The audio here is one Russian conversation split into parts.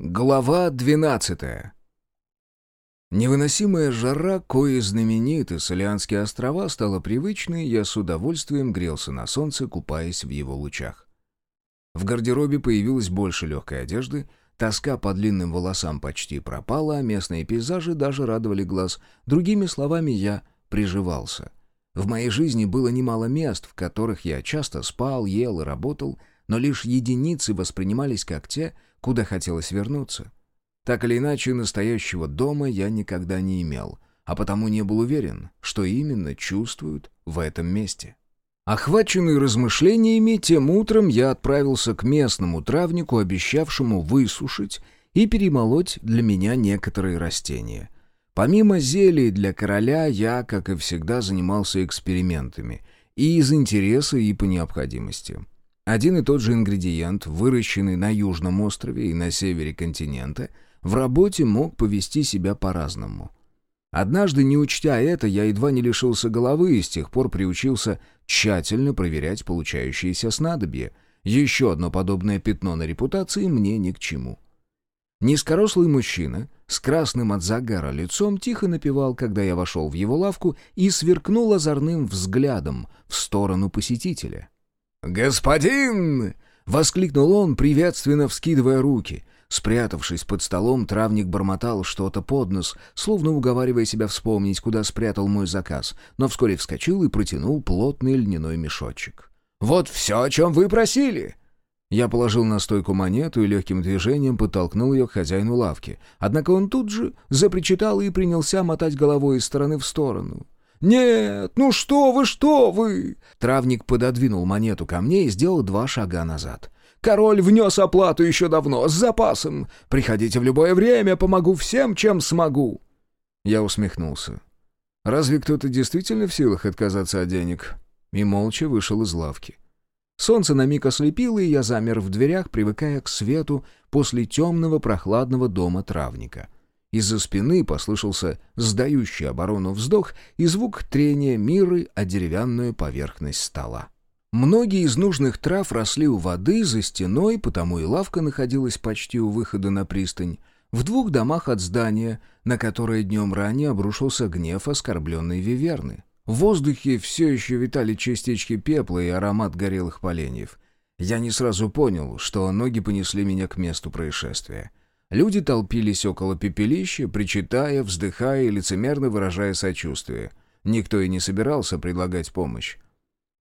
Глава 12 Невыносимая жара, кое знамениты Солианские острова, стала привычной, я с удовольствием грелся на солнце, купаясь в его лучах. В гардеробе появилось больше легкой одежды, тоска по длинным волосам почти пропала, а местные пейзажи даже радовали глаз. Другими словами, я приживался. В моей жизни было немало мест, в которых я часто спал, ел и работал, но лишь единицы воспринимались как те, куда хотелось вернуться. Так или иначе, настоящего дома я никогда не имел, а потому не был уверен, что именно чувствуют в этом месте. Охваченный размышлениями, тем утром я отправился к местному травнику, обещавшему высушить и перемолоть для меня некоторые растения. Помимо зелий для короля, я, как и всегда, занимался экспериментами, и из интереса, и по необходимости. Один и тот же ингредиент, выращенный на южном острове и на севере континента, в работе мог повести себя по-разному. Однажды, не учтя это, я едва не лишился головы и с тех пор приучился тщательно проверять получающиеся снадобья. Еще одно подобное пятно на репутации мне ни к чему. Низкорослый мужчина с красным от загара лицом тихо напевал, когда я вошел в его лавку и сверкнул озорным взглядом в сторону посетителя. «Господин!» — воскликнул он, приветственно вскидывая руки. Спрятавшись под столом, травник бормотал что-то под нос, словно уговаривая себя вспомнить, куда спрятал мой заказ, но вскоре вскочил и протянул плотный льняной мешочек. «Вот все, о чем вы просили!» Я положил на стойку монету и легким движением подтолкнул ее к хозяину лавки. Однако он тут же запричитал и принялся мотать головой из стороны в сторону. «Нет, ну что вы, что вы!» Травник пододвинул монету ко мне и сделал два шага назад. «Король внес оплату еще давно, с запасом. Приходите в любое время, помогу всем, чем смогу». Я усмехнулся. «Разве кто-то действительно в силах отказаться от денег?» И молча вышел из лавки. Солнце на миг ослепило, и я замер в дверях, привыкая к свету после темного прохладного дома травника — из-за спины послышался сдающий оборону вздох и звук трения миры о деревянную поверхность стола. Многие из нужных трав росли у воды за стеной, потому и лавка находилась почти у выхода на пристань, в двух домах от здания, на которое днем ранее обрушился гнев оскорбленной Виверны. В воздухе все еще витали частички пепла и аромат горелых поленьев. Я не сразу понял, что ноги понесли меня к месту происшествия. Люди толпились около пепелища, причитая, вздыхая и лицемерно выражая сочувствие. Никто и не собирался предлагать помощь.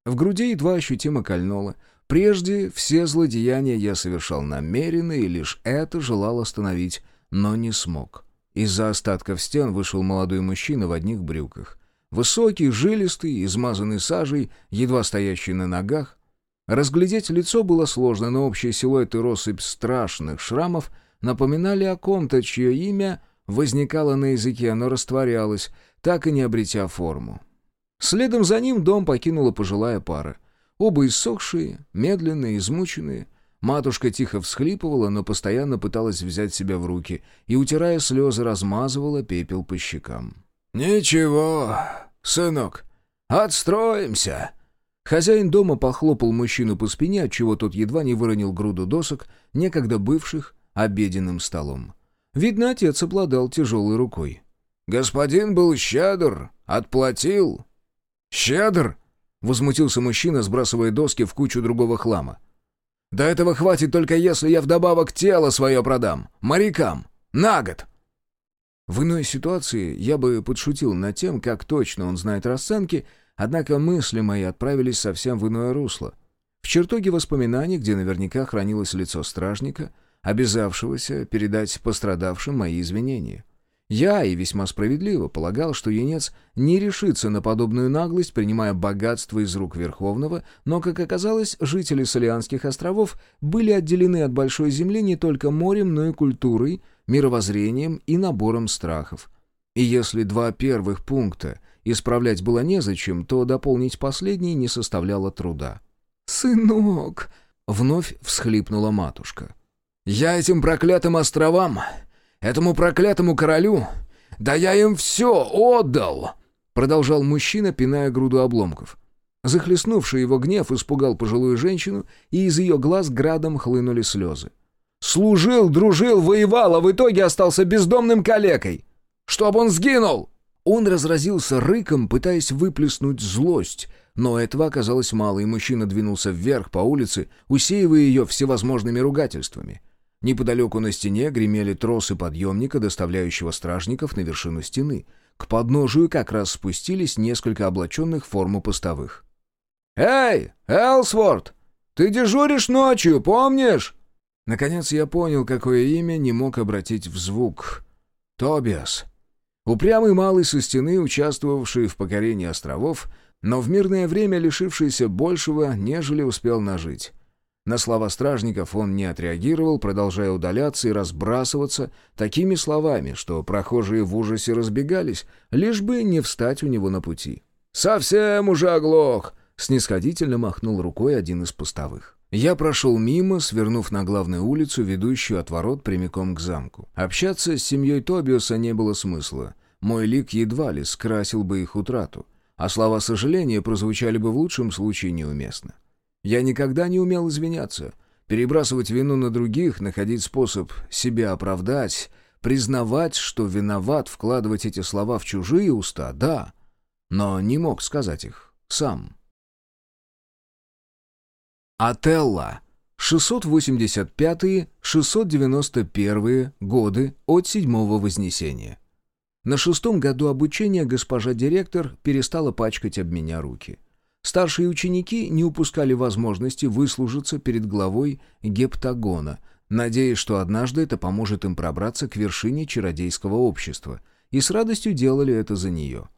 В груди едва ощутимо кольнуло. Прежде все злодеяния я совершал намеренно, и лишь это желал остановить, но не смог. Из-за остатков стен вышел молодой мужчина в одних брюках. Высокий, жилистый, измазанный сажей, едва стоящий на ногах. Разглядеть лицо было сложно, но общий силуэт и россыпь страшных шрамов — напоминали о ком-то, чье имя возникало на языке, но растворялось, так и не обретя форму. Следом за ним дом покинула пожилая пара. Оба иссохшие, медленные, измученные. Матушка тихо всхлипывала, но постоянно пыталась взять себя в руки и, утирая слезы, размазывала пепел по щекам. «Ничего, сынок, отстроимся!» Хозяин дома похлопал мужчину по спине, отчего тот едва не выронил груду досок, некогда бывших обеденным столом. Видно, отец обладал тяжелой рукой. «Господин был щедр, отплатил». «Щедр?» — возмутился мужчина, сбрасывая доски в кучу другого хлама. «Да этого хватит только если я вдобавок тело свое продам. Морякам. На год!» В иной ситуации я бы подшутил над тем, как точно он знает расценки, однако мысли мои отправились совсем в иное русло. В чертоге воспоминаний, где наверняка хранилось лицо стражника — обязавшегося передать пострадавшим мои извинения. Я, и весьма справедливо, полагал, что юнец не решится на подобную наглость, принимая богатство из рук Верховного, но, как оказалось, жители Солианских островов были отделены от Большой Земли не только морем, но и культурой, мировоззрением и набором страхов. И если два первых пункта исправлять было незачем, то дополнить последний не составляло труда. «Сынок!» — вновь всхлипнула матушка. Я этим проклятым островам, этому проклятому королю, да я им все отдал!» Продолжал мужчина, пиная груду обломков. Захлестнувший его гнев испугал пожилую женщину, и из ее глаз градом хлынули слезы. Служил, дружил, воевал, а в итоге остался бездомным калекой. Чтоб он сгинул!» Он разразился рыком, пытаясь выплеснуть злость, но этого оказалось мало, и мужчина двинулся вверх по улице, усеивая ее всевозможными ругательствами. Неподалеку на стене гремели тросы подъемника, доставляющего стражников на вершину стены. К подножию как раз спустились несколько облаченных форму постовых. «Эй, Элсворт, ты дежуришь ночью, помнишь?» Наконец я понял, какое имя не мог обратить в звук. «Тобиас». Упрямый малый со стены, участвовавший в покорении островов, но в мирное время лишившийся большего, нежели успел нажить. На слова стражников он не отреагировал, продолжая удаляться и разбрасываться такими словами, что прохожие в ужасе разбегались, лишь бы не встать у него на пути. «Совсем уже оглох!» — снисходительно махнул рукой один из постовых. Я прошел мимо, свернув на главную улицу, ведущую от ворот прямиком к замку. Общаться с семьей Тобиоса не было смысла. Мой лик едва ли скрасил бы их утрату, а слова сожаления прозвучали бы в лучшем случае неуместно. Я никогда не умел извиняться, перебрасывать вину на других, находить способ себя оправдать, признавать, что виноват, вкладывать эти слова в чужие уста, да, но не мог сказать их сам. Отелло. 685-691 годы от седьмого Вознесения. На шестом году обучения госпожа директор перестала пачкать об меня руки. Старшие ученики не упускали возможности выслужиться перед главой гептагона, надеясь, что однажды это поможет им пробраться к вершине чародейского общества, и с радостью делали это за нее.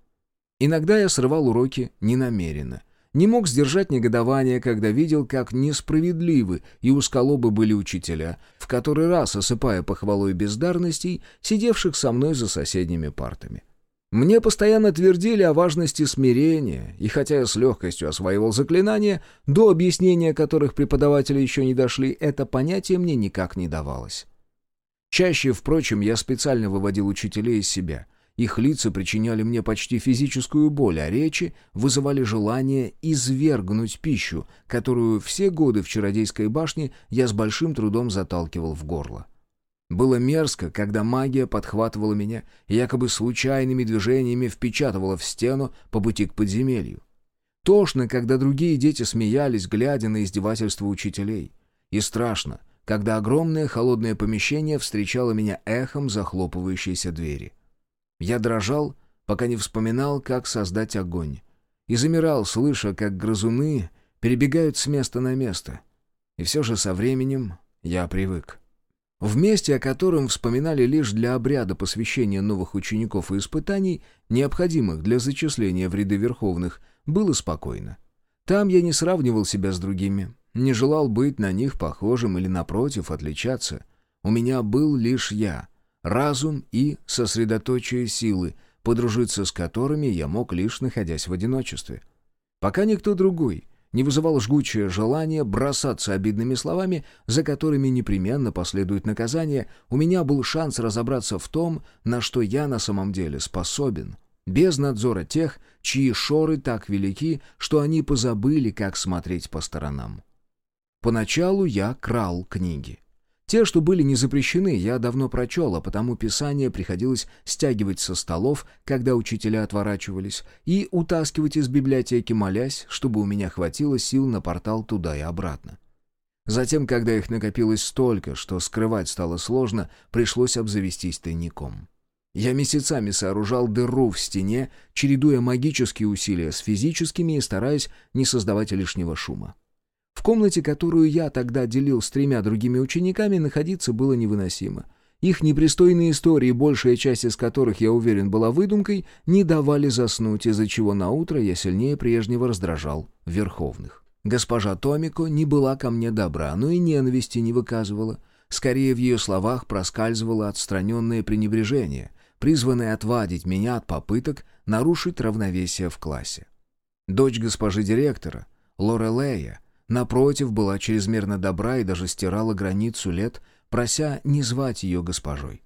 Иногда я срывал уроки ненамеренно, не мог сдержать негодование, когда видел, как несправедливы и усколобы были учителя, в который раз осыпая похвалой бездарностей, сидевших со мной за соседними партами. Мне постоянно твердили о важности смирения, и хотя я с легкостью осваивал заклинания, до объяснения которых преподаватели еще не дошли, это понятие мне никак не давалось. Чаще, впрочем, я специально выводил учителей из себя. Их лица причиняли мне почти физическую боль, а речи вызывали желание извергнуть пищу, которую все годы в Чародейской башне я с большим трудом заталкивал в горло. Было мерзко, когда магия подхватывала меня и якобы случайными движениями впечатывала в стену по пути к подземелью. Тошно, когда другие дети смеялись, глядя на издевательства учителей. И страшно, когда огромное холодное помещение встречало меня эхом захлопывающейся двери. Я дрожал, пока не вспоминал, как создать огонь. И замирал, слыша, как грызуны перебегают с места на место. И все же со временем я привык. В месте, о котором вспоминали лишь для обряда посвящения новых учеников и испытаний, необходимых для зачисления в ряды верховных, было спокойно. Там я не сравнивал себя с другими, не желал быть на них похожим или, напротив, отличаться. У меня был лишь я, разум и сосредоточие силы, подружиться с которыми я мог лишь находясь в одиночестве. Пока никто другой не вызывал жгучее желание бросаться обидными словами, за которыми непременно последует наказание, у меня был шанс разобраться в том, на что я на самом деле способен, без надзора тех, чьи шоры так велики, что они позабыли, как смотреть по сторонам. Поначалу я крал книги. Те, что были не запрещены, я давно прочел, а потому писание приходилось стягивать со столов, когда учителя отворачивались, и утаскивать из библиотеки, молясь, чтобы у меня хватило сил на портал туда и обратно. Затем, когда их накопилось столько, что скрывать стало сложно, пришлось обзавестись тайником. Я месяцами сооружал дыру в стене, чередуя магические усилия с физическими и стараясь не создавать лишнего шума. В комнате, которую я тогда делил с тремя другими учениками, находиться было невыносимо. Их непристойные истории, большая часть из которых, я уверен, была выдумкой, не давали заснуть, из-за чего на утро я сильнее прежнего раздражал Верховных. Госпожа Томико не была ко мне добра, но и ненависти не выказывала. Скорее, в ее словах проскальзывало отстраненное пренебрежение, призванное отвадить меня от попыток нарушить равновесие в классе. Дочь госпожи директора, Лорелея, Напротив, была чрезмерно добра и даже стирала границу лет, прося не звать ее госпожой.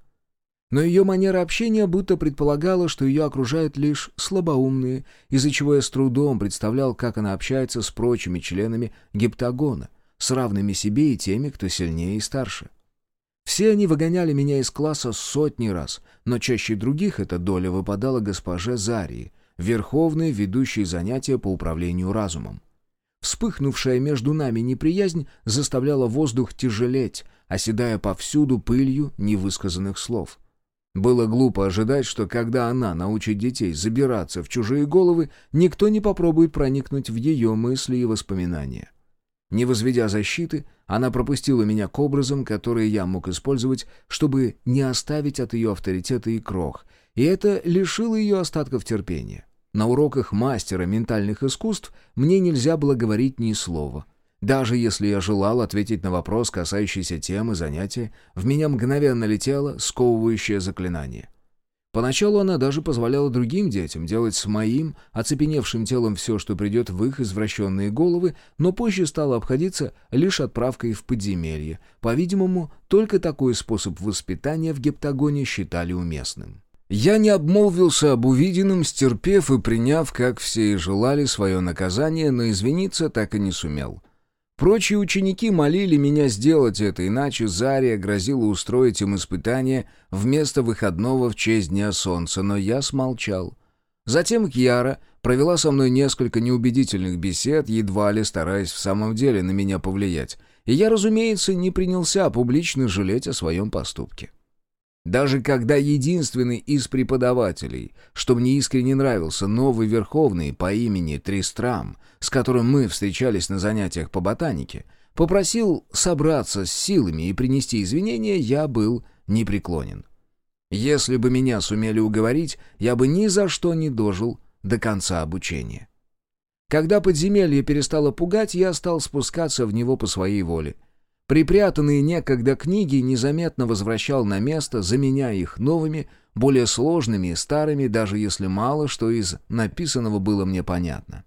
Но ее манера общения будто предполагала, что ее окружают лишь слабоумные, из-за чего я с трудом представлял, как она общается с прочими членами гептагона, с равными себе и теми, кто сильнее и старше. Все они выгоняли меня из класса сотни раз, но чаще других эта доля выпадала госпоже Зарии, верховной ведущей занятия по управлению разумом. Вспыхнувшая между нами неприязнь заставляла воздух тяжелеть, оседая повсюду пылью невысказанных слов. Было глупо ожидать, что когда она научит детей забираться в чужие головы, никто не попробует проникнуть в ее мысли и воспоминания. Не возведя защиты, она пропустила меня к образам, которые я мог использовать, чтобы не оставить от ее авторитета и крох, и это лишило ее остатков терпения. На уроках мастера ментальных искусств мне нельзя было говорить ни слова — даже если я желал ответить на вопрос, касающийся темы занятия, в меня мгновенно летело сковывающее заклинание. Поначалу она даже позволяла другим детям делать с моим, оцепеневшим телом все, что придет в их извращенные головы, но позже стала обходиться лишь отправкой в подземелье. По-видимому, только такой способ воспитания в гептагоне считали уместным. Я не обмолвился об увиденном, стерпев и приняв, как все и желали, свое наказание, но извиниться так и не сумел. Прочие ученики молили меня сделать это, иначе Зария грозила устроить им испытание вместо выходного в честь Дня Солнца, но я смолчал. Затем Кьяра провела со мной несколько неубедительных бесед, едва ли стараясь в самом деле на меня повлиять, и я, разумеется, не принялся публично жалеть о своем поступке. Даже когда единственный из преподавателей, что мне искренне нравился, новый Верховный по имени Тристрам, с которым мы встречались на занятиях по ботанике, попросил собраться с силами и принести извинения, я был непреклонен. Если бы меня сумели уговорить, я бы ни за что не дожил до конца обучения. Когда подземелье перестало пугать, я стал спускаться в него по своей воле — Припрятанные некогда книги незаметно возвращал на место, заменяя их новыми, более сложными и старыми, даже если мало что из написанного было мне понятно.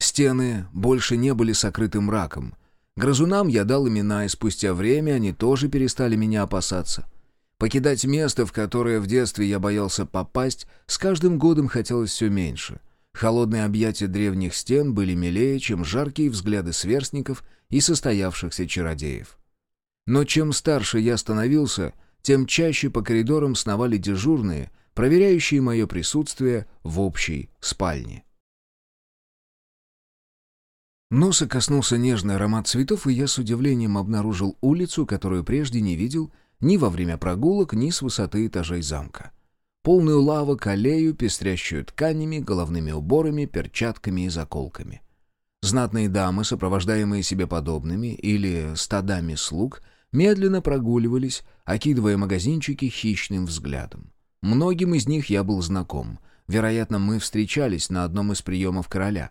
Стены больше не были сокрыты мраком. Грызунам я дал имена, и спустя время они тоже перестали меня опасаться. Покидать место, в которое в детстве я боялся попасть, с каждым годом хотелось все меньше. Холодные объятия древних стен были милее, чем жаркие взгляды сверстников — и состоявшихся чародеев. Но чем старше я становился, тем чаще по коридорам сновали дежурные, проверяющие мое присутствие в общей спальне. Носа коснулся нежный аромат цветов, и я с удивлением обнаружил улицу, которую прежде не видел ни во время прогулок, ни с высоты этажей замка. Полную лавок, аллею, пестрящую тканями, головными уборами, перчатками и заколками. Знатные дамы, сопровождаемые себе подобными или стадами слуг, медленно прогуливались, окидывая магазинчики хищным взглядом. Многим из них я был знаком. Вероятно, мы встречались на одном из приемов короля.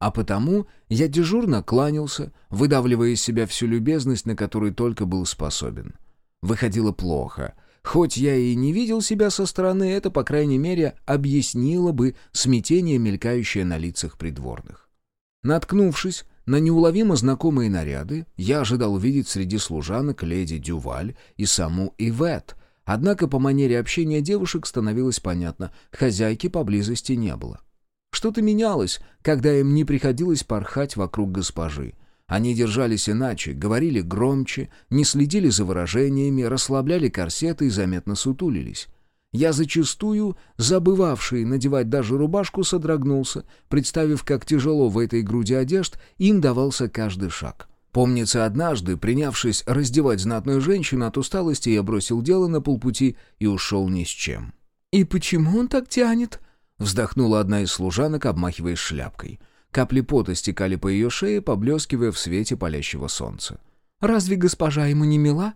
А потому я дежурно кланялся, выдавливая из себя всю любезность, на которую только был способен. Выходило плохо. Хоть я и не видел себя со стороны, это, по крайней мере, объяснило бы смятение, мелькающее на лицах придворных. Наткнувшись на неуловимо знакомые наряды, я ожидал увидеть среди служанок леди Дюваль и саму Ивет, однако по манере общения девушек становилось понятно, хозяйки поблизости не было. Что-то менялось, когда им не приходилось порхать вокруг госпожи. Они держались иначе, говорили громче, не следили за выражениями, расслабляли корсеты и заметно сутулились. Я зачастую, забывавший надевать даже рубашку, содрогнулся, представив, как тяжело в этой груди одежд им давался каждый шаг. Помнится, однажды, принявшись раздевать знатную женщину от усталости, я бросил дело на полпути и ушел ни с чем. «И почему он так тянет?» — вздохнула одна из служанок, обмахиваясь шляпкой. Капли пота стекали по ее шее, поблескивая в свете палящего солнца. «Разве госпожа ему не мила?»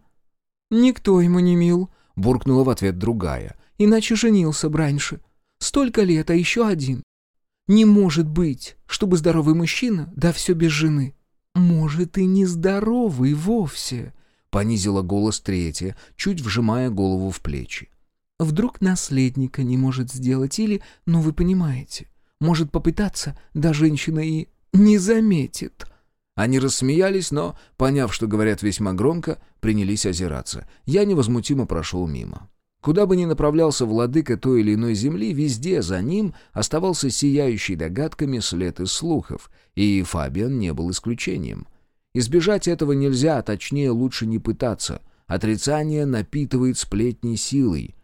«Никто ему не мил», — буркнула в ответ другая — Иначе женился бы раньше. Столько лет, а еще один. Не может быть, чтобы здоровый мужчина, да все без жены. Может, и не здоровый вовсе, — понизила голос третья, чуть вжимая голову в плечи. Вдруг наследника не может сделать или, ну вы понимаете, может попытаться, да женщина и не заметит. Они рассмеялись, но, поняв, что говорят весьма громко, принялись озираться. Я невозмутимо прошел мимо. Куда бы ни направлялся владыка той или иной земли, везде за ним оставался сияющий догадками след из слухов, и Фабиан не был исключением. Избежать этого нельзя, а точнее лучше не пытаться. отрицание напитывает сплетни силой.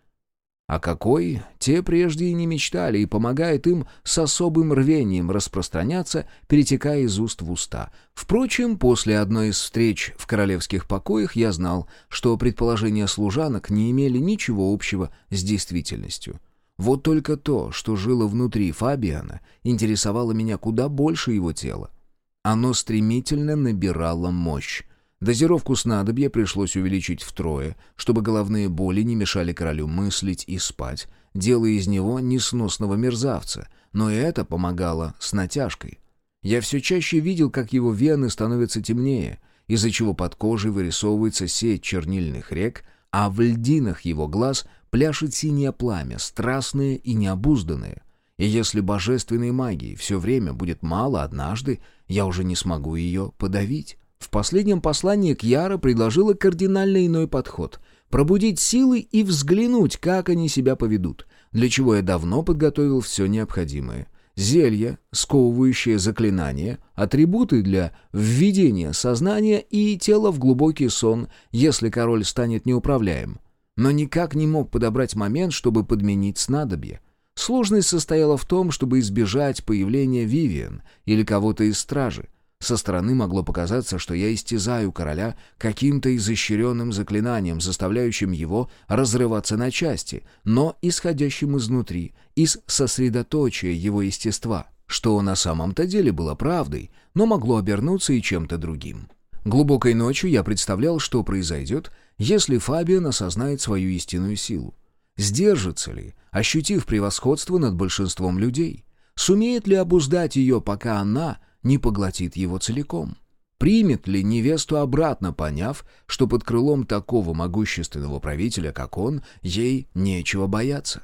А какой, те прежде и не мечтали, и помогает им с особым рвением распространяться, перетекая из уст в уста. Впрочем, после одной из встреч в королевских покоях я знал, что предположения служанок не имели ничего общего с действительностью. Вот только то, что жило внутри Фабиана, интересовало меня куда больше его тела. Оно стремительно набирало мощь. Дозировку снадобья пришлось увеличить втрое, чтобы головные боли не мешали королю мыслить и спать, делая из него несносного мерзавца, но и это помогало с натяжкой. Я все чаще видел, как его вены становятся темнее, из-за чего под кожей вырисовывается сеть чернильных рек, а в льдинах его глаз пляшет синее пламя, страстное и необузданное. И если божественной магии все время будет мало однажды, я уже не смогу ее подавить. В последнем послании Кьяра предложила кардинально иной подход — пробудить силы и взглянуть, как они себя поведут, для чего я давно подготовил все необходимое. Зелья, сковывающие заклинания, атрибуты для введения сознания и тела в глубокий сон, если король станет неуправляем. Но никак не мог подобрать момент, чтобы подменить снадобье. Сложность состояла в том, чтобы избежать появления Вивиан или кого-то из стражи. Со стороны могло показаться, что я истязаю короля каким-то изощренным заклинанием, заставляющим его разрываться на части, но исходящим изнутри, из сосредоточия его естества, что на самом-то деле было правдой, но могло обернуться и чем-то другим. Глубокой ночью я представлял, что произойдет, если Фабиан осознает свою истинную силу. Сдержится ли, ощутив превосходство над большинством людей? Сумеет ли обуздать ее, пока она не поглотит его целиком. Примет ли невесту обратно, поняв, что под крылом такого могущественного правителя, как он, ей нечего бояться?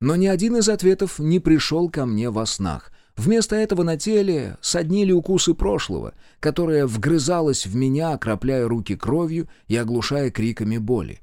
Но ни один из ответов не пришел ко мне во снах. Вместо этого на теле соднили укусы прошлого, которое вгрызалось в меня, окропляя руки кровью и оглушая криками боли.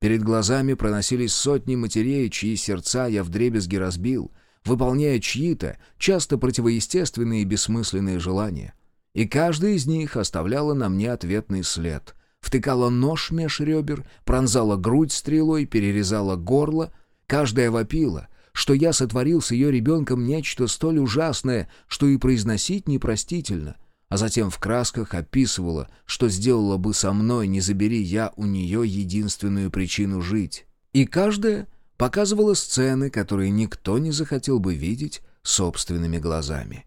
Перед глазами проносились сотни матерей, чьи сердца я вдребезги разбил — выполняя чьи-то, часто противоестественные и бессмысленные желания. И каждая из них оставляла на мне ответный след. Втыкала нож меж ребер, пронзала грудь стрелой, перерезала горло. Каждая вопила, что я сотворил с ее ребенком нечто столь ужасное, что и произносить непростительно — а затем в красках описывала, что сделала бы со мной, не забери я у нее единственную причину жить. И каждая показывала сцены, которые никто не захотел бы видеть собственными глазами.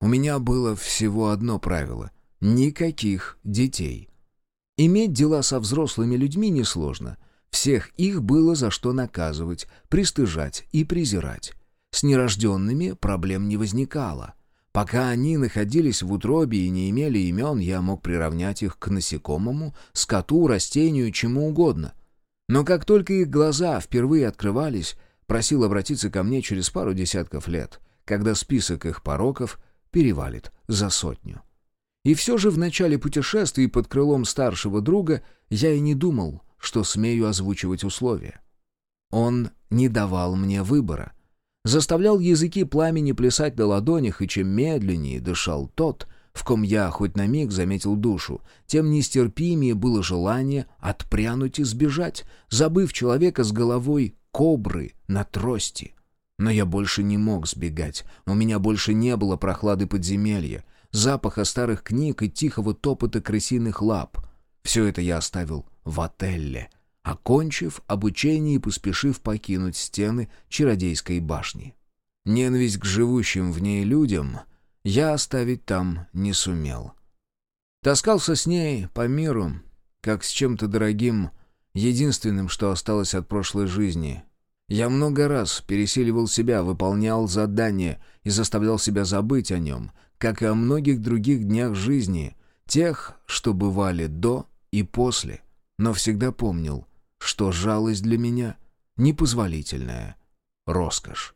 У меня было всего одно правило — никаких детей. Иметь дела со взрослыми людьми несложно. Всех их было за что наказывать, пристыжать и презирать. С нерожденными проблем не возникало. Пока они находились в утробе и не имели имен, я мог приравнять их к насекомому, скоту, растению, чему угодно — но как только их глаза впервые открывались, просил обратиться ко мне через пару десятков лет, когда список их пороков перевалит за сотню. И все же в начале путешествий под крылом старшего друга я и не думал, что смею озвучивать условия. Он не давал мне выбора. Заставлял языки пламени плясать на ладонях, и чем медленнее дышал тот, в ком я хоть на миг заметил душу, тем нестерпимее было желание отпрянуть и сбежать, забыв человека с головой кобры на трости. Но я больше не мог сбегать, у меня больше не было прохлады подземелья, запаха старых книг и тихого топота крысиных лап. Все это я оставил в отелле, окончив обучение и поспешив покинуть стены чародейской башни. Ненависть к живущим в ней людям — я оставить там не сумел. Таскался с ней по миру, как с чем-то дорогим, единственным, что осталось от прошлой жизни. Я много раз пересиливал себя, выполнял задания и заставлял себя забыть о нем, как и о многих других днях жизни, тех, что бывали до и после, но всегда помнил, что жалость для меня — непозволительная роскошь.